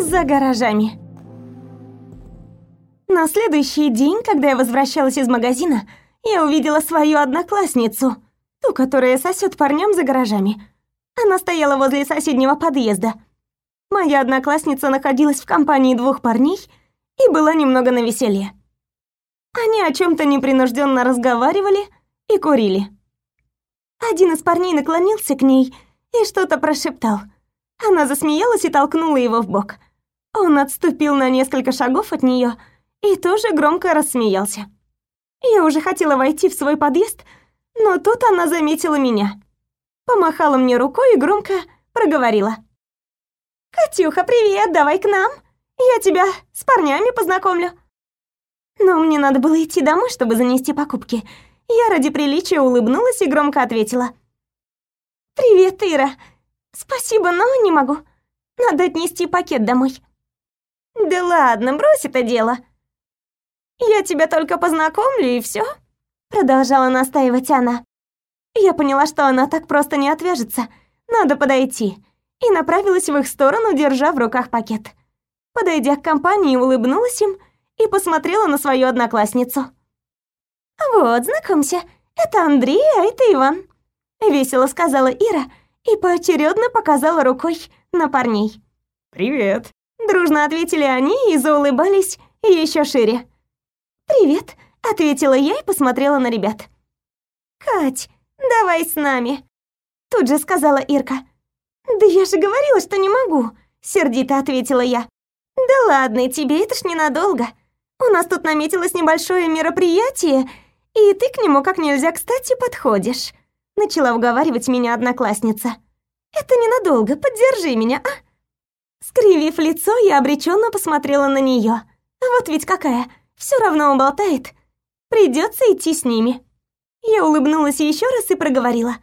за гаражами. На следующий день, когда я возвращалась из магазина, я увидела свою одноклассницу, ту, которая сосет парням за гаражами. Она стояла возле соседнего подъезда. Моя одноклассница находилась в компании двух парней и была немного навеселе. Они о чем то непринужденно разговаривали и курили. Один из парней наклонился к ней и что-то прошептал. Она засмеялась и толкнула его в бок. Он отступил на несколько шагов от нее и тоже громко рассмеялся. Я уже хотела войти в свой подъезд, но тут она заметила меня. Помахала мне рукой и громко проговорила. «Катюха, привет, давай к нам. Я тебя с парнями познакомлю». Но мне надо было идти домой, чтобы занести покупки. Я ради приличия улыбнулась и громко ответила. «Привет, Ира. Спасибо, но не могу. Надо отнести пакет домой». «Да ладно, брось это дело. Я тебя только познакомлю и все. продолжала настаивать она. Я поняла, что она так просто не отвяжется. Надо подойти. И направилась в их сторону, держа в руках пакет. Подойдя к компании, улыбнулась им и посмотрела на свою одноклассницу. «Вот, знакомься, это Андрей, а это Иван», — весело сказала Ира и поочередно показала рукой на парней. «Привет», — дружно ответили они и заулыбались еще шире. «Привет», — ответила я и посмотрела на ребят. «Кать, давай с нами», — тут же сказала Ирка. «Да я же говорила, что не могу», — сердито ответила я. «Да ладно тебе, это ж ненадолго. У нас тут наметилось небольшое мероприятие, и ты к нему как нельзя кстати подходишь», — начала уговаривать меня одноклассница. «Это ненадолго, поддержи меня, а?» Скривив лицо, я обреченно посмотрела на нее. Вот ведь какая, все равно уболтает. Придется идти с ними. Я улыбнулась еще раз и проговорила.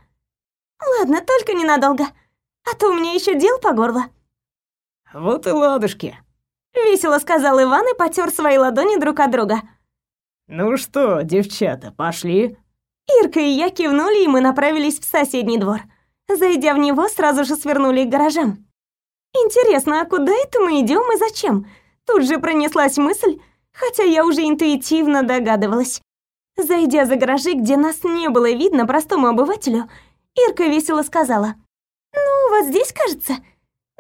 «Ладно, только ненадолго, а то у меня еще дел по горло». «Вот и ладушки», — весело сказал Иван и потер свои ладони друг от друга. «Ну что, девчата, пошли?» Ирка и я кивнули, и мы направились в соседний двор. Зайдя в него, сразу же свернули к гаражам. «Интересно, а куда это мы идем и зачем?» Тут же пронеслась мысль, хотя я уже интуитивно догадывалась. Зайдя за гаражи, где нас не было видно простому обывателю, Ирка весело сказала. «Ну, вот здесь, кажется.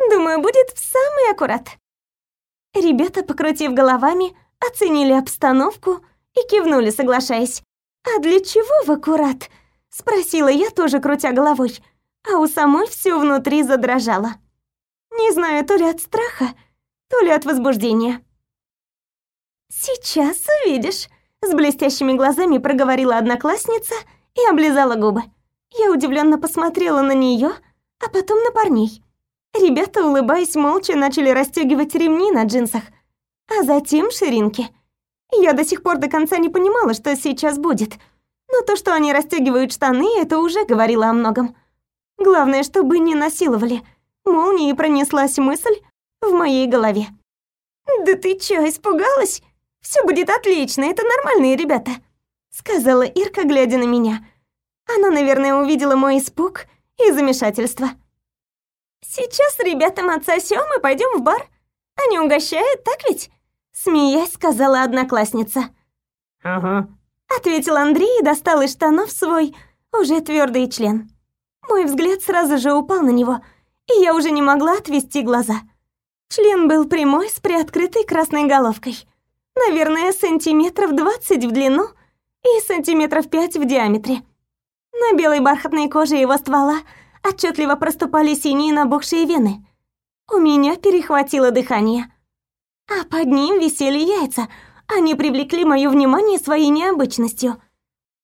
Думаю, будет в самый аккурат». Ребята, покрутив головами, оценили обстановку и кивнули, соглашаясь. «А для чего в аккурат?» — спросила я, тоже крутя головой, а у самой все внутри задрожало. Не знаю, то ли от страха, то ли от возбуждения. «Сейчас увидишь», — с блестящими глазами проговорила одноклассница и облизала губы. Я удивленно посмотрела на нее, а потом на парней. Ребята, улыбаясь, молча начали расстегивать ремни на джинсах, а затем ширинки. Я до сих пор до конца не понимала, что сейчас будет, но то, что они расстегивают штаны, это уже говорило о многом. Главное, чтобы не насиловали. Молнией пронеслась мысль в моей голове. «Да ты чё, испугалась? Все будет отлично, это нормальные ребята», сказала Ирка, глядя на меня. Она, наверное, увидела мой испуг и замешательство. «Сейчас ребятам отсосём и пойдем в бар. Они угощают, так ведь?» Смеясь, сказала одноклассница. «Ага», ответил Андрей и достал из штанов свой уже твердый член. Мой взгляд сразу же упал на него, и я уже не могла отвести глаза. Член был прямой с приоткрытой красной головкой наверное, сантиметров двадцать в длину и сантиметров пять в диаметре. На белой бархатной коже его ствола отчетливо проступали синие набухшие вены. У меня перехватило дыхание. А под ним висели яйца. Они привлекли моё внимание своей необычностью.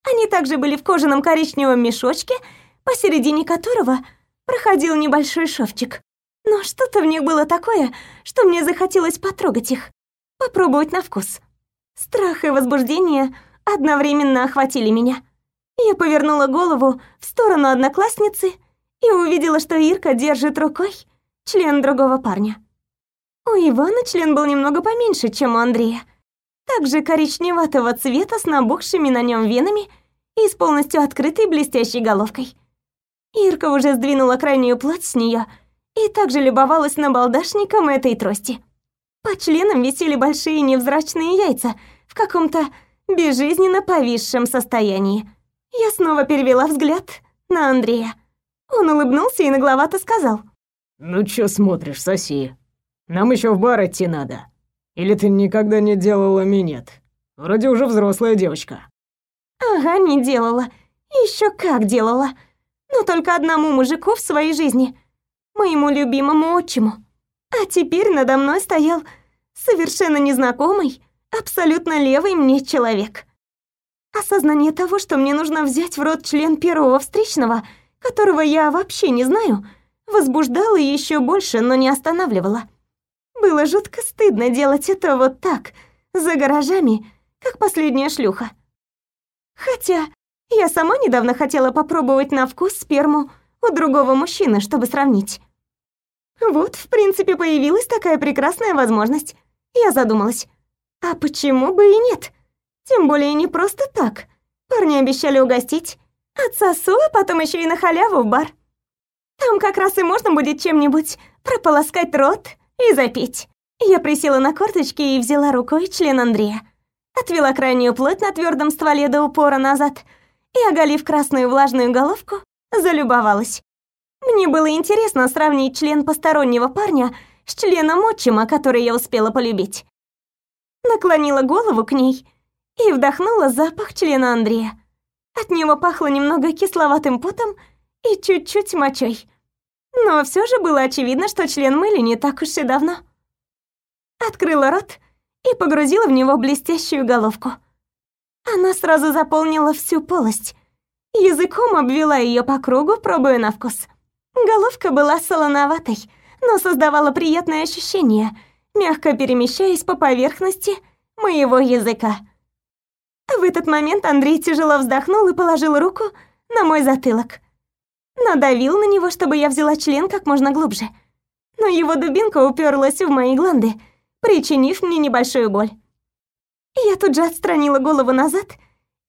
Они также были в кожаном коричневом мешочке, посередине которого проходил небольшой шовчик. Но что-то в них было такое, что мне захотелось потрогать их попробовать на вкус. Страх и возбуждение одновременно охватили меня. Я повернула голову в сторону одноклассницы и увидела, что Ирка держит рукой член другого парня. У Ивана член был немного поменьше, чем у Андрея. Также коричневатого цвета с набухшими на нем венами и с полностью открытой блестящей головкой. Ирка уже сдвинула крайнюю плоть с нее и также любовалась набалдашником этой трости. По членам висели большие невзрачные яйца в каком-то безжизненно повисшем состоянии. Я снова перевела взгляд на Андрея. Он улыбнулся и нагловато сказал. «Ну чё смотришь, соси? Нам еще в бар идти надо. Или ты никогда не делала минет? Вроде уже взрослая девочка». Ага, не делала. Еще как делала. Но только одному мужику в своей жизни. Моему любимому отчиму. А теперь надо мной стоял совершенно незнакомый, абсолютно левый мне человек. Осознание того, что мне нужно взять в рот член первого встречного, которого я вообще не знаю, возбуждало еще больше, но не останавливало. Было жутко стыдно делать это вот так, за гаражами, как последняя шлюха. Хотя я сама недавно хотела попробовать на вкус сперму у другого мужчины, чтобы сравнить. Вот, в принципе, появилась такая прекрасная возможность. Я задумалась, а почему бы и нет? Тем более не просто так. Парни обещали угостить. Отсосу, а потом еще и на халяву в бар. Там как раз и можно будет чем-нибудь прополоскать рот и запить. Я присела на корточки и взяла рукой член Андрея. Отвела крайнюю плоть на твердом стволе до упора назад и, оголив красную влажную головку, залюбовалась. Мне было интересно сравнить член постороннего парня с членом отчима, который я успела полюбить. Наклонила голову к ней и вдохнула запах члена Андрея. От него пахло немного кисловатым потом и чуть-чуть мочой. Но все же было очевидно, что член мыли не так уж и давно. Открыла рот и погрузила в него блестящую головку. Она сразу заполнила всю полость. Языком обвела ее по кругу, пробуя на вкус. Головка была солоноватой, но создавала приятное ощущение, мягко перемещаясь по поверхности моего языка. В этот момент Андрей тяжело вздохнул и положил руку на мой затылок. Надавил на него, чтобы я взяла член как можно глубже. Но его дубинка уперлась в мои гланды, причинив мне небольшую боль. Я тут же отстранила голову назад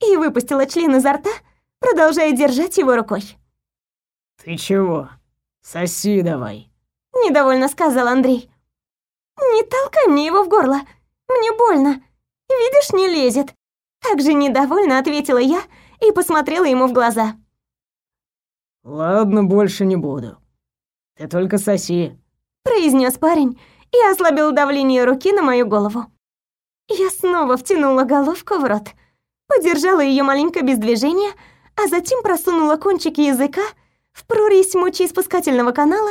и выпустила член изо рта, продолжая держать его рукой. «Ты чего? Соси давай!» Недовольно сказал Андрей. «Не толкай мне его в горло, мне больно. Видишь, не лезет». Также недовольно ответила я и посмотрела ему в глаза. «Ладно, больше не буду. Ты только соси», — произнес парень и ослабил давление руки на мою голову. Я снова втянула головку в рот, подержала ее маленько без движения, а затем просунула кончики языка в прорезь мочеиспускательного канала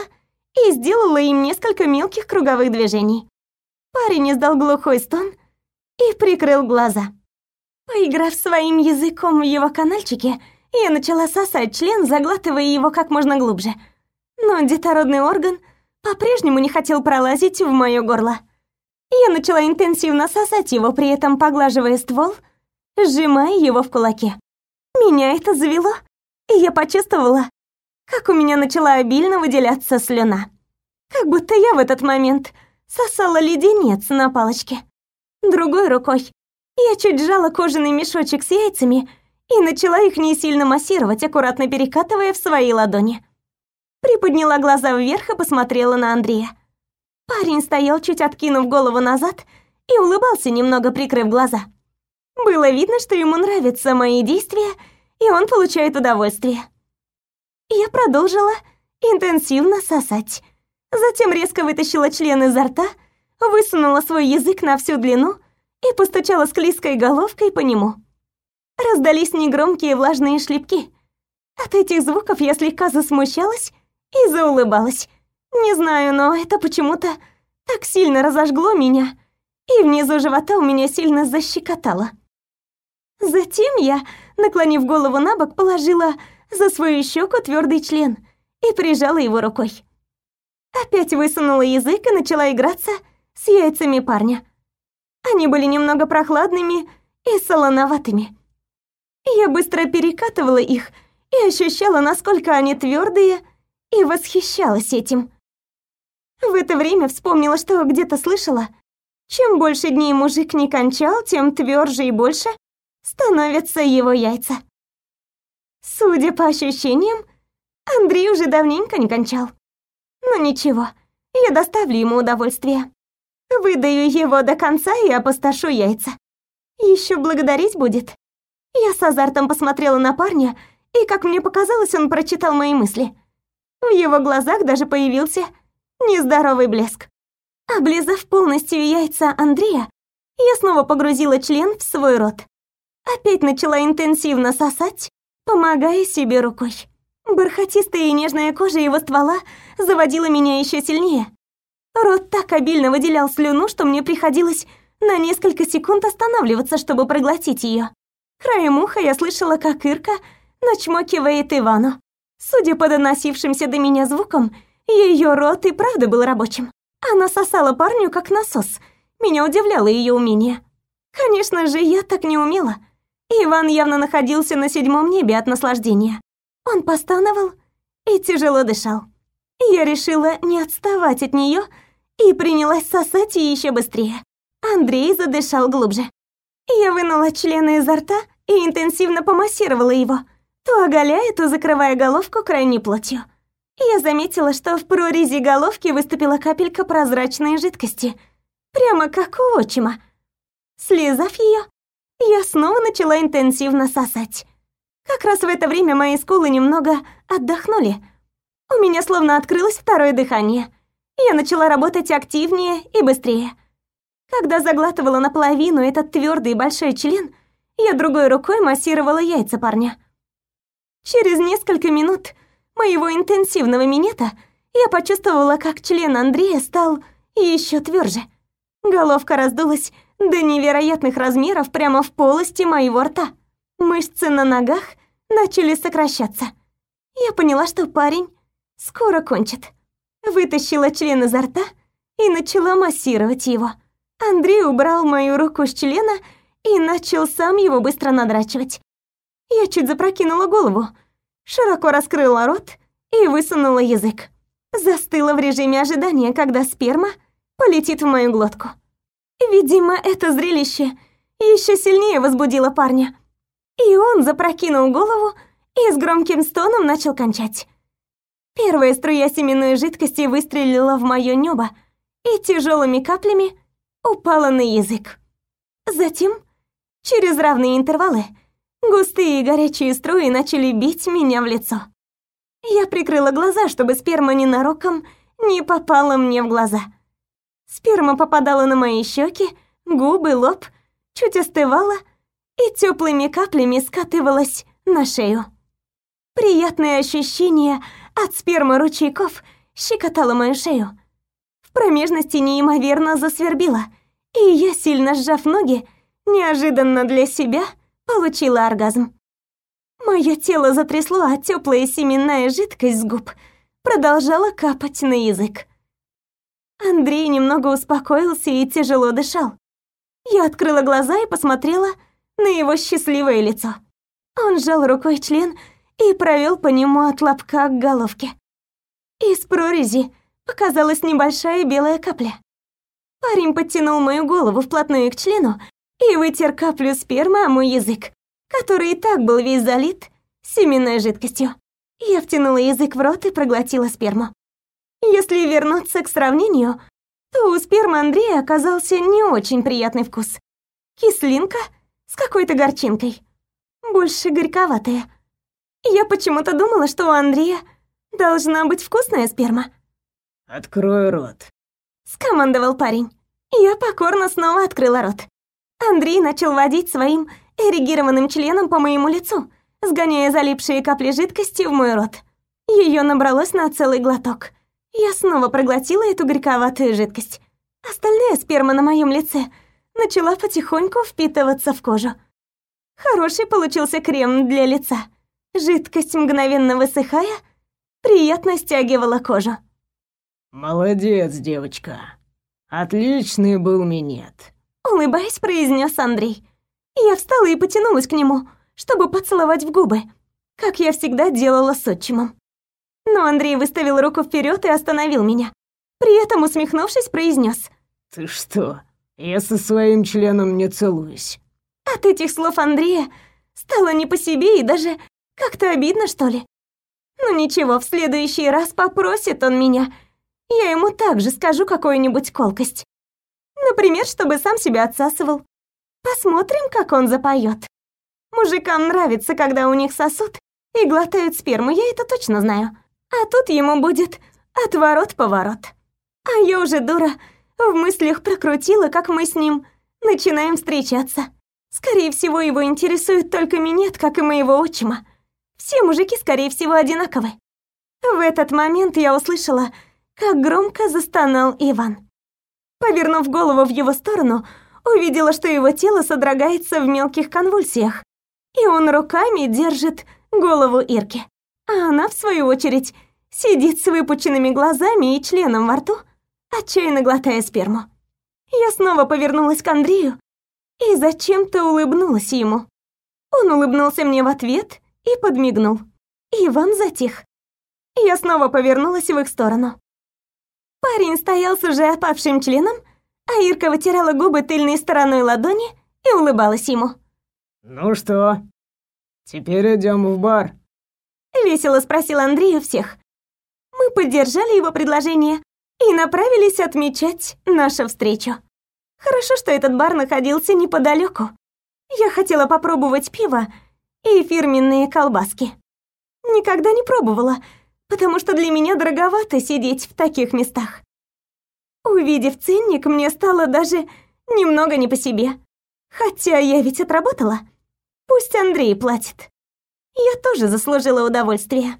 и сделала им несколько мелких круговых движений. Парень издал глухой стон и прикрыл глаза. Поиграв своим языком в его канальчике, я начала сосать член, заглатывая его как можно глубже. Но детородный орган по-прежнему не хотел пролазить в моё горло. Я начала интенсивно сосать его, при этом поглаживая ствол, сжимая его в кулаке. Меня это завело, и я почувствовала, как у меня начала обильно выделяться слюна. Как будто я в этот момент сосала леденец на палочке. Другой рукой я чуть сжала кожаный мешочек с яйцами и начала их не сильно массировать, аккуратно перекатывая в свои ладони. Приподняла глаза вверх и посмотрела на Андрея. Парень стоял, чуть откинув голову назад, и улыбался, немного прикрыв глаза. Было видно, что ему нравятся мои действия, и он получает удовольствие. Я продолжила интенсивно сосать. Затем резко вытащила член изо рта, высунула свой язык на всю длину и постучала склизкой головкой по нему. Раздались негромкие влажные шлепки. От этих звуков я слегка засмущалась и заулыбалась. Не знаю, но это почему-то так сильно разожгло меня, и внизу живота у меня сильно защекотало. Затем я, наклонив голову на бок, положила за свою щеку твердый член и прижала его рукой. Опять высунула язык и начала играться с яйцами парня. Они были немного прохладными и солоноватыми. Я быстро перекатывала их и ощущала, насколько они твердые, и восхищалась этим. В это время вспомнила, что где-то слышала, чем больше дней мужик не кончал, тем тверже и больше становятся его яйца. Судя по ощущениям, Андрей уже давненько не кончал. Но ничего, я доставлю ему удовольствие. Выдаю его до конца и опустошу яйца. Еще благодарить будет. Я с азартом посмотрела на парня, и, как мне показалось, он прочитал мои мысли. В его глазах даже появился нездоровый блеск. Облизав полностью яйца Андрея, я снова погрузила член в свой рот. Опять начала интенсивно сосать, помогая себе рукой. Бархатистая и нежная кожа его ствола заводила меня еще сильнее. Рот так обильно выделял слюну, что мне приходилось на несколько секунд останавливаться, чтобы проглотить ее. Краем уха я слышала, как Ирка начмокивает Ивану. Судя по доносившимся до меня звукам, ее рот и правда был рабочим. Она сосала парню как насос. Меня удивляло ее умение. Конечно же, я так не умела. Иван явно находился на седьмом небе от наслаждения. Он постановал и тяжело дышал. Я решила не отставать от нее и принялась сосать еще быстрее. Андрей задышал глубже. Я вынула члены изо рта и интенсивно помассировала его, то оголяя, то закрывая головку крайней плотью. Я заметила, что в прорези головки выступила капелька прозрачной жидкости, прямо как у отчима. Слезав ее, я снова начала интенсивно сосать. Как раз в это время мои скулы немного отдохнули. У меня словно открылось второе дыхание. Я начала работать активнее и быстрее. Когда заглатывала наполовину этот твердый большой член, я другой рукой массировала яйца парня. Через несколько минут моего интенсивного минета я почувствовала, как член Андрея стал еще тверже. Головка раздулась до невероятных размеров прямо в полости моего рта. Мышцы на ногах начали сокращаться. Я поняла, что парень скоро кончит. Вытащила член изо рта и начала массировать его. Андрей убрал мою руку с члена и начал сам его быстро надрачивать. Я чуть запрокинула голову, широко раскрыла рот и высунула язык. Застыла в режиме ожидания, когда сперма полетит в мою глотку. Видимо, это зрелище еще сильнее возбудило парня. И он запрокинул голову и с громким стоном начал кончать. Первая струя семенной жидкости выстрелила в моё небо и тяжелыми каплями упала на язык. Затем, через равные интервалы, густые и горячие струи начали бить меня в лицо. Я прикрыла глаза, чтобы сперма ненароком не попала мне в глаза. Сперма попадала на мои щеки, губы, лоб, чуть остывала и теплыми каплями скатывалась на шею. Приятное ощущение от спермы ручейков щекотало мою шею. Промежности неимоверно засвербило, и я, сильно сжав ноги, неожиданно для себя получила оргазм. Мое тело затрясло, а теплая семенная жидкость с губ продолжала капать на язык. Андрей немного успокоился и тяжело дышал. Я открыла глаза и посмотрела на его счастливое лицо. Он сжал рукой член и провел по нему от лобка к головке. Из прорези показалась небольшая белая капля. Парень подтянул мою голову вплотную к члену и вытер каплю спермы о мой язык, который и так был весь залит семенной жидкостью. Я втянула язык в рот и проглотила сперму. Если вернуться к сравнению, то у спермы Андрея оказался не очень приятный вкус. Кислинка с какой-то горчинкой. Больше горьковатая. Я почему-то думала, что у Андрея должна быть вкусная сперма. «Открой рот», — скомандовал парень. Я покорно снова открыла рот. Андрей начал водить своим эрегированным членом по моему лицу, сгоняя залипшие капли жидкости в мой рот. Ее набралось на целый глоток. Я снова проглотила эту горьковатую жидкость. Остальная сперма на моем лице начала потихоньку впитываться в кожу. Хороший получился крем для лица. Жидкость, мгновенно высыхая, приятно стягивала кожу. «Молодец, девочка. Отличный был минет», — улыбаясь, произнес Андрей. Я встала и потянулась к нему, чтобы поцеловать в губы, как я всегда делала с отчимом. Но Андрей выставил руку вперед и остановил меня. При этом, усмехнувшись, произнес: «Ты что, я со своим членом не целуюсь?» От этих слов Андрея стало не по себе и даже как-то обидно, что ли. Ну ничего, в следующий раз попросит он меня, я ему также скажу какую-нибудь колкость. Например, чтобы сам себя отсасывал. Посмотрим, как он запоет. Мужикам нравится, когда у них сосут и глотают сперму, я это точно знаю. А тут ему будет отворот-поворот. А я уже дура, в мыслях прокрутила, как мы с ним начинаем встречаться. Скорее всего, его интересует только минет, как и моего отчима. Все мужики, скорее всего, одинаковы. В этот момент я услышала, как громко застонал Иван. Повернув голову в его сторону, увидела, что его тело содрогается в мелких конвульсиях, и он руками держит голову Ирки. А она, в свою очередь, сидит с выпученными глазами и членом во рту, отчаянно глотая сперму. Я снова повернулась к Андрею и зачем-то улыбнулась ему. Он улыбнулся мне в ответ и подмигнул. Иван затих. Я снова повернулась в их сторону. Парень стоял с уже опавшим членом, а Ирка вытирала губы тыльной стороной ладони и улыбалась ему. «Ну что, теперь идем в бар?» Весело спросил Андрей у всех. Мы поддержали его предложение и направились отмечать нашу встречу. Хорошо, что этот бар находился неподалеку. Я хотела попробовать пиво и фирменные колбаски. Никогда не пробовала, потому что для меня дороговато сидеть в таких местах. Увидев ценник, мне стало даже немного не по себе. Хотя я ведь отработала. Пусть Андрей платит. Я тоже заслужила удовольствие.